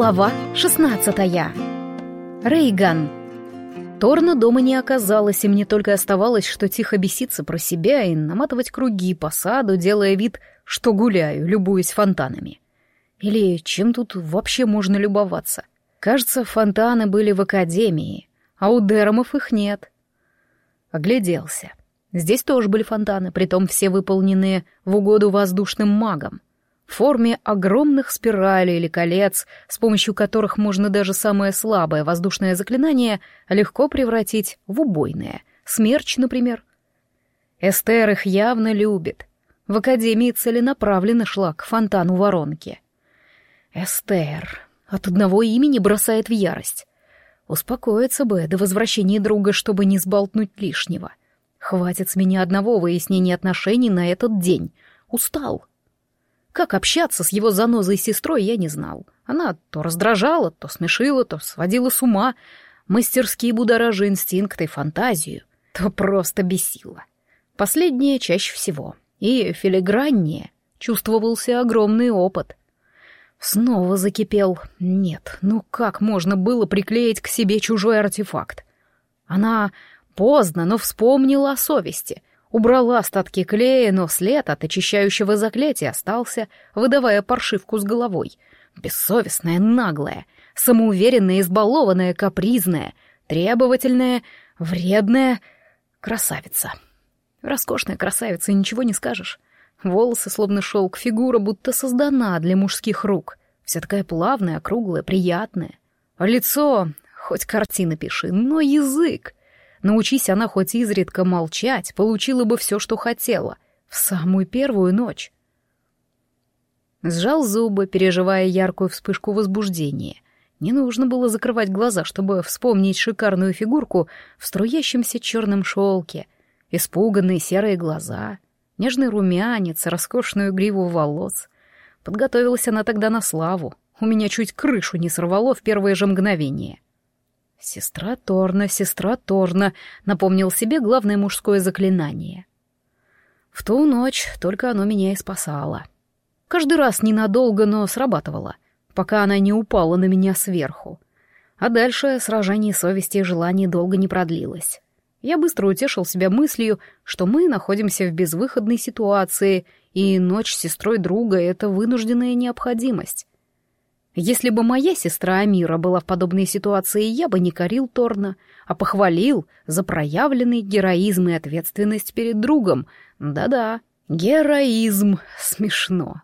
Глава 16 Рейган. Торна дома не оказалось, и мне только оставалось, что тихо беситься про себя и наматывать круги по саду, делая вид, что гуляю, любуясь фонтанами. Или чем тут вообще можно любоваться? Кажется, фонтаны были в академии, а у Деромов их нет. Огляделся. Здесь тоже были фонтаны, притом все выполненные в угоду воздушным магам в форме огромных спиралей или колец, с помощью которых можно даже самое слабое воздушное заклинание легко превратить в убойное. Смерч, например. Эстер их явно любит. В Академии целенаправленно шла к фонтану воронки. Эстер. От одного имени бросает в ярость. Успокоиться бы до возвращения друга, чтобы не сболтнуть лишнего. Хватит с меня одного выяснения отношений на этот день. Устал. Как общаться с его занозой сестрой, я не знал. Она то раздражала, то смешила, то сводила с ума, мастерски будоража инстинкты и фантазию, то просто бесила. Последнее чаще всего. И филиграннее чувствовался огромный опыт. Снова закипел. Нет, ну как можно было приклеить к себе чужой артефакт? Она поздно, но вспомнила о совести — Убрала остатки клея, но след от очищающего заклятия остался, выдавая паршивку с головой. Бессовестная, наглая, самоуверенная, избалованная, капризная, требовательная, вредная красавица. Роскошная красавица, ничего не скажешь. Волосы, словно шелк, фигура будто создана для мужских рук. Вся такая плавная, округлая, приятная. Лицо, хоть картины пиши, но язык — Научись она хоть изредка молчать, получила бы все, что хотела, в самую первую ночь. Сжал зубы, переживая яркую вспышку возбуждения. Не нужно было закрывать глаза, чтобы вспомнить шикарную фигурку в струящемся черном шелке, испуганные серые глаза, нежный румянец, роскошную гриву волос. Подготовилась она тогда на славу. У меня чуть крышу не сорвало в первое же мгновение. — «Сестра Торна, сестра Торна», — напомнил себе главное мужское заклинание. В ту ночь только оно меня и спасало. Каждый раз ненадолго, но срабатывало, пока она не упала на меня сверху. А дальше сражение совести и желаний долго не продлилось. Я быстро утешил себя мыслью, что мы находимся в безвыходной ситуации, и ночь с сестрой друга — это вынужденная необходимость. Если бы моя сестра Амира была в подобной ситуации, я бы не корил Торна, а похвалил за проявленный героизм и ответственность перед другом. Да-да, героизм. Смешно.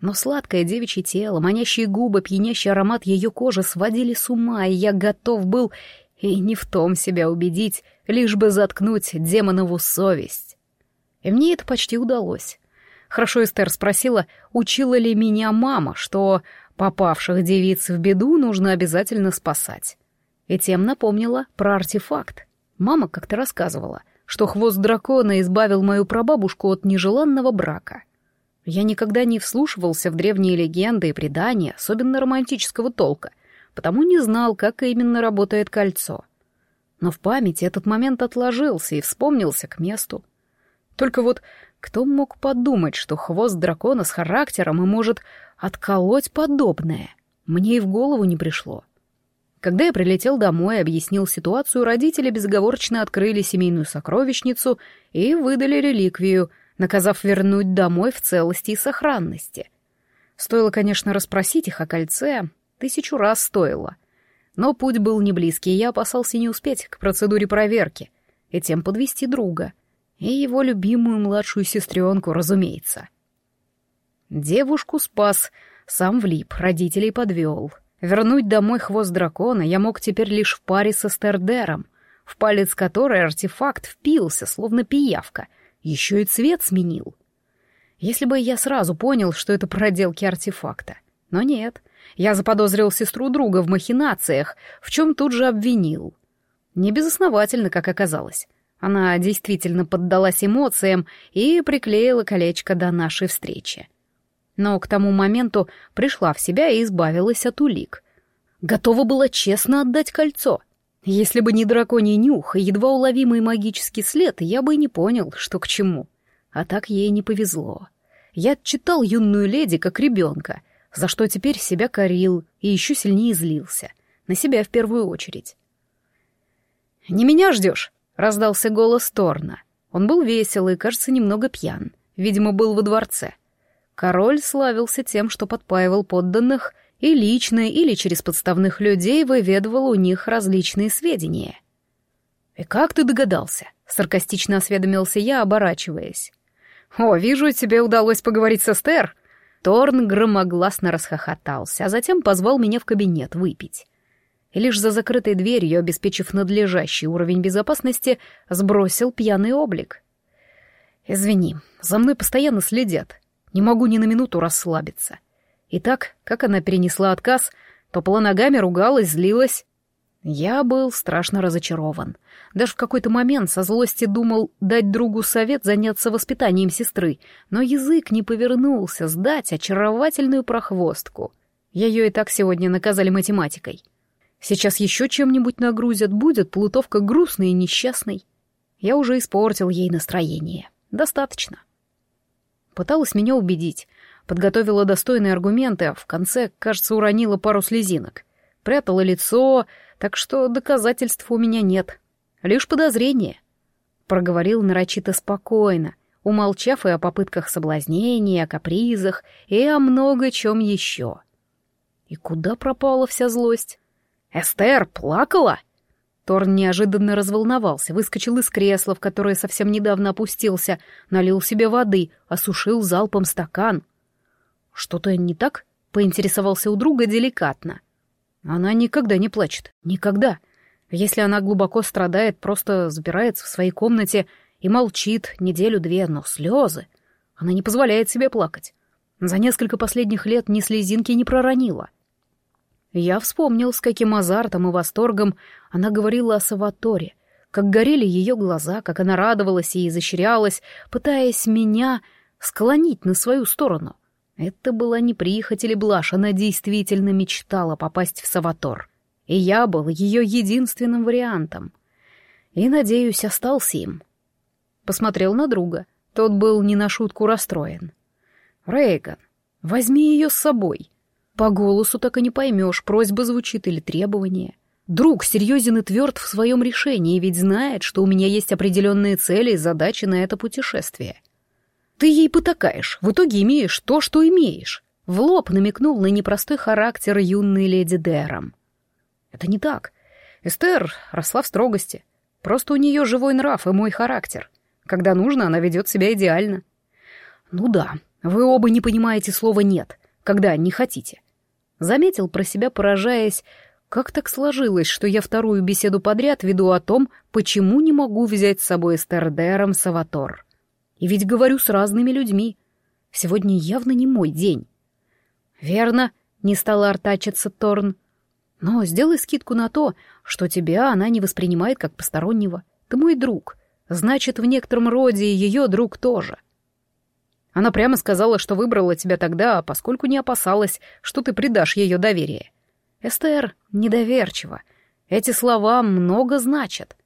Но сладкое девичье тело, манящие губы, пьянящий аромат ее кожи сводили с ума, и я готов был и не в том себя убедить, лишь бы заткнуть демонову совесть. И мне это почти удалось. Хорошо Эстер спросила, учила ли меня мама, что Попавших девиц в беду нужно обязательно спасать. И тем напомнила про артефакт. Мама как-то рассказывала, что хвост дракона избавил мою прабабушку от нежеланного брака. Я никогда не вслушивался в древние легенды и предания, особенно романтического толка, потому не знал, как именно работает кольцо. Но в памяти этот момент отложился и вспомнился к месту. Только вот кто мог подумать, что хвост дракона с характером и может отколоть подобное? Мне и в голову не пришло. Когда я прилетел домой и объяснил ситуацию, родители безоговорочно открыли семейную сокровищницу и выдали реликвию, наказав вернуть домой в целости и сохранности. Стоило, конечно, расспросить их о кольце, тысячу раз стоило. Но путь был не близкий, и я опасался не успеть к процедуре проверки и тем подвести друга — и его любимую младшую сестренку, разумеется. Девушку спас, сам влип, родителей подвел. Вернуть домой хвост дракона я мог теперь лишь в паре со Стердером, в палец которой артефакт впился, словно пиявка, еще и цвет сменил. Если бы я сразу понял, что это проделки артефакта. Но нет, я заподозрил сестру друга в махинациях, в чем тут же обвинил. Не безосновательно, как оказалось. Она действительно поддалась эмоциям и приклеила колечко до нашей встречи. Но к тому моменту пришла в себя и избавилась от улик. Готова была честно отдать кольцо. Если бы не драконий нюх и едва уловимый магический след, я бы и не понял, что к чему. А так ей не повезло. Я читал юную леди как ребенка. за что теперь себя корил и еще сильнее злился. На себя в первую очередь. «Не меня ждешь?» — раздался голос Торна. Он был весел и, кажется, немного пьян. Видимо, был во дворце. Король славился тем, что подпаивал подданных и лично или через подставных людей выведывал у них различные сведения. «И как ты догадался?» — саркастично осведомился я, оборачиваясь. «О, вижу, тебе удалось поговорить с Эстер!» Торн громогласно расхохотался, а затем позвал меня в кабинет выпить. И лишь за закрытой дверью, обеспечив надлежащий уровень безопасности, сбросил пьяный облик. «Извини, за мной постоянно следят. Не могу ни на минуту расслабиться. И так, как она перенесла отказ, топала ногами, ругалась, злилась. Я был страшно разочарован. Даже в какой-то момент со злости думал дать другу совет заняться воспитанием сестры, но язык не повернулся сдать очаровательную прохвостку. Ее и так сегодня наказали математикой. Сейчас еще чем-нибудь нагрузят, будет плутовка грустной и несчастной. Я уже испортил ей настроение. Достаточно. Пыталась меня убедить, подготовила достойные аргументы, а в конце, кажется, уронила пару слезинок. Прятала лицо, так что доказательств у меня нет. Лишь подозрение. Проговорил нарочито спокойно, умолчав и о попытках соблазнения, о капризах, и о много чем еще. И куда пропала вся злость? «Эстер плакала?» Торн неожиданно разволновался, выскочил из кресла, в которое совсем недавно опустился, налил себе воды, осушил залпом стакан. «Что-то не так?» — поинтересовался у друга деликатно. Она никогда не плачет. Никогда. Если она глубоко страдает, просто запирается в своей комнате и молчит неделю-две, но слезы. Она не позволяет себе плакать. За несколько последних лет ни слезинки не проронила. Я вспомнил, с каким азартом и восторгом она говорила о Саваторе, как горели ее глаза, как она радовалась и изощрялась, пытаясь меня склонить на свою сторону — это была не прихоть или блажь, она действительно мечтала попасть в Саватор. И я был ее единственным вариантом. И, надеюсь, остался им. Посмотрел на друга. Тот был не на шутку расстроен. «Рейган, возьми ее с собой. По голосу так и не поймешь, просьба звучит или требование. Друг серьезен и тверд в своем решении, ведь знает, что у меня есть определенные цели и задачи на это путешествие. Ты ей потакаешь, в итоге имеешь то, что имеешь. В лоб намекнул на непростой характер юной леди Дэром. Это не так. Эстер росла в строгости. Просто у нее живой нрав и мой характер. Когда нужно, она ведет себя идеально. Ну да, вы оба не понимаете слова «нет», когда не хотите. Заметил про себя, поражаясь, как так сложилось, что я вторую беседу подряд веду о том, почему не могу взять с собой Эстер Дэром Саватор. И ведь говорю с разными людьми. Сегодня явно не мой день. Верно, не стала артачиться Торн. Но сделай скидку на то, что тебя она не воспринимает как постороннего. Ты мой друг. Значит, в некотором роде ее друг тоже. Она прямо сказала, что выбрала тебя тогда, поскольку не опасалась, что ты предашь ее доверие. Эстер недоверчива. Эти слова много значат.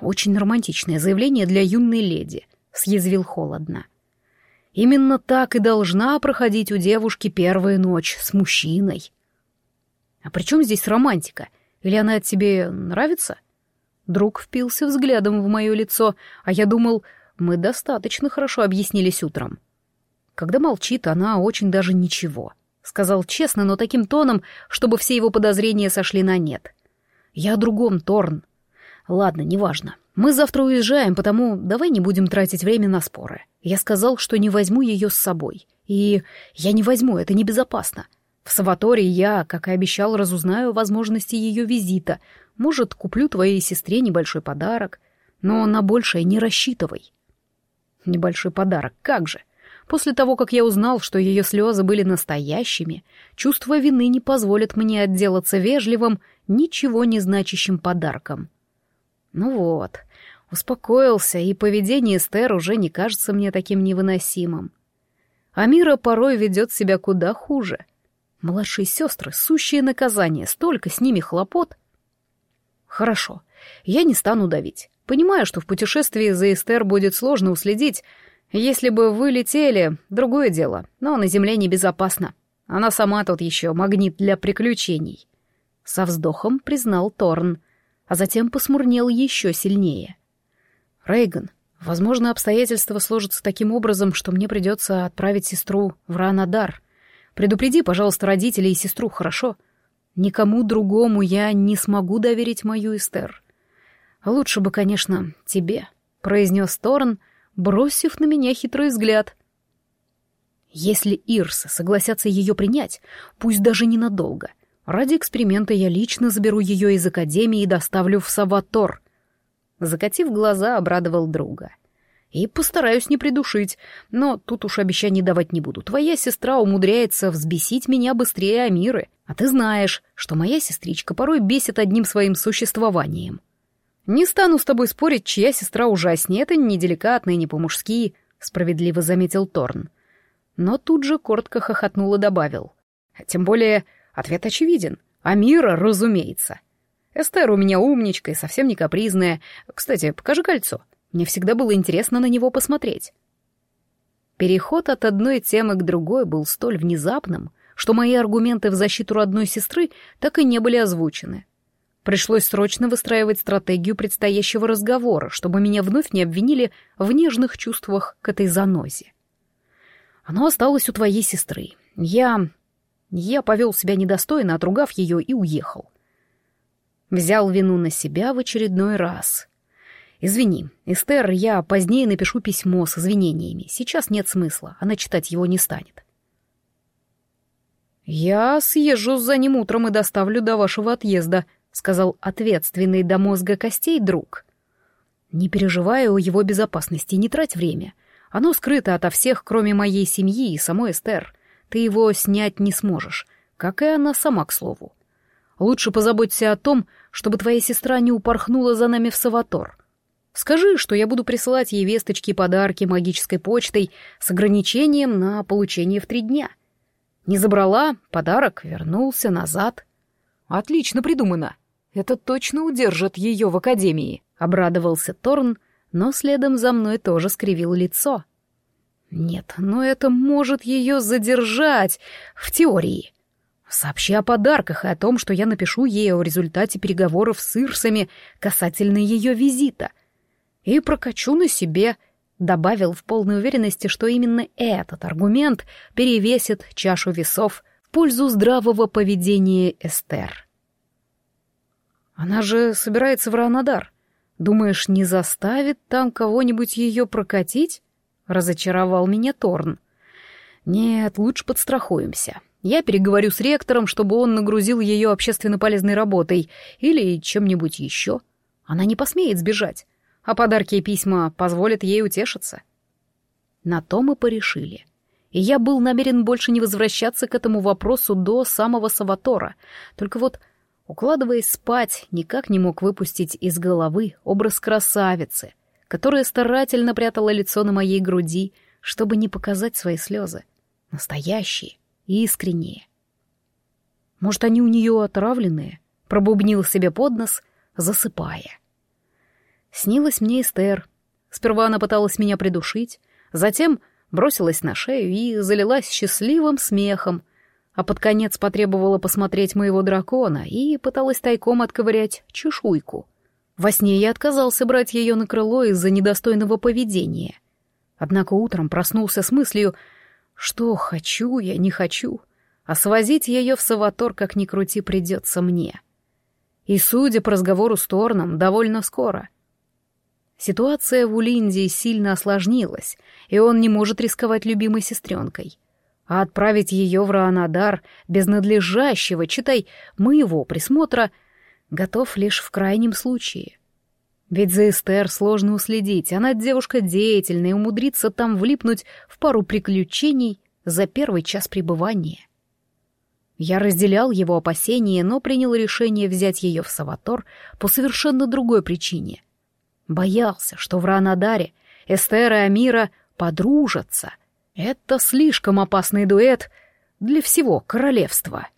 Очень романтичное заявление для юной леди — съязвил холодно. Именно так и должна проходить у девушки первая ночь с мужчиной. А при чем здесь романтика? Или она тебе нравится? Друг впился взглядом в мое лицо, а я думал, мы достаточно хорошо объяснились утром. Когда молчит, она очень даже ничего. Сказал честно, но таким тоном, чтобы все его подозрения сошли на нет. Я о другом, Торн. Ладно, неважно. Мы завтра уезжаем, потому давай не будем тратить время на споры. Я сказал, что не возьму ее с собой. И я не возьму, это небезопасно. В Саваторе я, как и обещал, разузнаю возможности ее визита. Может, куплю твоей сестре небольшой подарок. Но на большее не рассчитывай. Небольшой подарок, как же? После того, как я узнал, что ее слезы были настоящими, чувство вины не позволит мне отделаться вежливым, ничего не значащим подарком. Ну вот, успокоился, и поведение Эстер уже не кажется мне таким невыносимым. Амира порой ведет себя куда хуже. Младшие сестры — сущие наказания, столько с ними хлопот. Хорошо, я не стану давить. Понимаю, что в путешествии за Эстер будет сложно уследить. Если бы вы летели, другое дело, но на земле небезопасно. Она сама тут еще магнит для приключений. Со вздохом признал Торн, а затем посмурнел еще сильнее. Рейган, возможно, обстоятельства сложатся таким образом, что мне придется отправить сестру в Ранадар. Предупреди, пожалуйста, родителей и сестру, хорошо? Никому другому я не смогу доверить мою Эстер. Лучше бы, конечно, тебе, — произнес Торн, бросив на меня хитрый взгляд. Если Ирсы согласятся ее принять, пусть даже ненадолго, ради эксперимента я лично заберу ее из Академии и доставлю в Саватор. Закатив глаза, обрадовал друга. И постараюсь не придушить, но тут уж обещаний давать не буду. Твоя сестра умудряется взбесить меня быстрее Амиры, а ты знаешь, что моя сестричка порой бесит одним своим существованием. Не стану с тобой спорить, чья сестра ужаснее, это не деликатно и не по-мужски, справедливо заметил Торн но тут же коротко хохотнул и добавил. Тем более, ответ очевиден. Амира, разумеется. Эстер у меня умничка и совсем не капризная. Кстати, покажи кольцо. Мне всегда было интересно на него посмотреть. Переход от одной темы к другой был столь внезапным, что мои аргументы в защиту родной сестры так и не были озвучены. Пришлось срочно выстраивать стратегию предстоящего разговора, чтобы меня вновь не обвинили в нежных чувствах к этой занозе. Оно осталось у твоей сестры. Я... Я повел себя недостойно, отругав ее, и уехал. Взял вину на себя в очередной раз. Извини, Эстер, я позднее напишу письмо с извинениями. Сейчас нет смысла, она читать его не станет. «Я съезжу за ним утром и доставлю до вашего отъезда», — сказал ответственный до мозга костей друг. «Не переживай о его безопасности, не трать время. Оно скрыто ото всех, кроме моей семьи и самой Эстер. Ты его снять не сможешь, как и она сама, к слову. Лучше позаботься о том, чтобы твоя сестра не упорхнула за нами в Саватор. Скажи, что я буду присылать ей весточки и подарки магической почтой с ограничением на получение в три дня. Не забрала, подарок вернулся назад. Отлично придумано. Это точно удержит ее в академии, — обрадовался Торн, но следом за мной тоже скривил лицо. Нет, но это может ее задержать, в теории. Сообщи о подарках и о том, что я напишу ей о результате переговоров с Ирсами касательно ее визита. И прокачу на себе, добавил в полной уверенности, что именно этот аргумент перевесит чашу весов пользу здравого поведения Эстер. Она же собирается в Ранадар. Думаешь, не заставит там кого-нибудь ее прокатить? Разочаровал меня Торн. Нет, лучше подстрахуемся. Я переговорю с ректором, чтобы он нагрузил ее общественно полезной работой или чем-нибудь еще. Она не посмеет сбежать, а подарки и письма позволят ей утешиться. На то мы порешили. И я был намерен больше не возвращаться к этому вопросу до самого Саватора. Только вот Укладываясь спать, никак не мог выпустить из головы образ красавицы, которая старательно прятала лицо на моей груди, чтобы не показать свои слезы. Настоящие, искренние. Может, они у нее отравленные? Пробубнил себе под нос, засыпая. Снилась мне Эстер. Сперва она пыталась меня придушить, затем бросилась на шею и залилась счастливым смехом, а под конец потребовала посмотреть моего дракона и пыталась тайком отковырять чешуйку. Во сне я отказался брать ее на крыло из-за недостойного поведения. Однако утром проснулся с мыслью, что хочу я, не хочу, а свозить ее в Саватор, как ни крути, придется мне. И, судя по разговору с Торном, довольно скоро. Ситуация в Улиндии сильно осложнилась, и он не может рисковать любимой сестренкой — а отправить ее в Раанадар без надлежащего, читай, моего присмотра, готов лишь в крайнем случае. Ведь за Эстер сложно уследить, она девушка деятельная умудрится там влипнуть в пару приключений за первый час пребывания. Я разделял его опасения, но принял решение взять ее в Саватор по совершенно другой причине. Боялся, что в Ранадаре Эстер и Амира подружатся — это слишком опасный дуэт для всего королевства.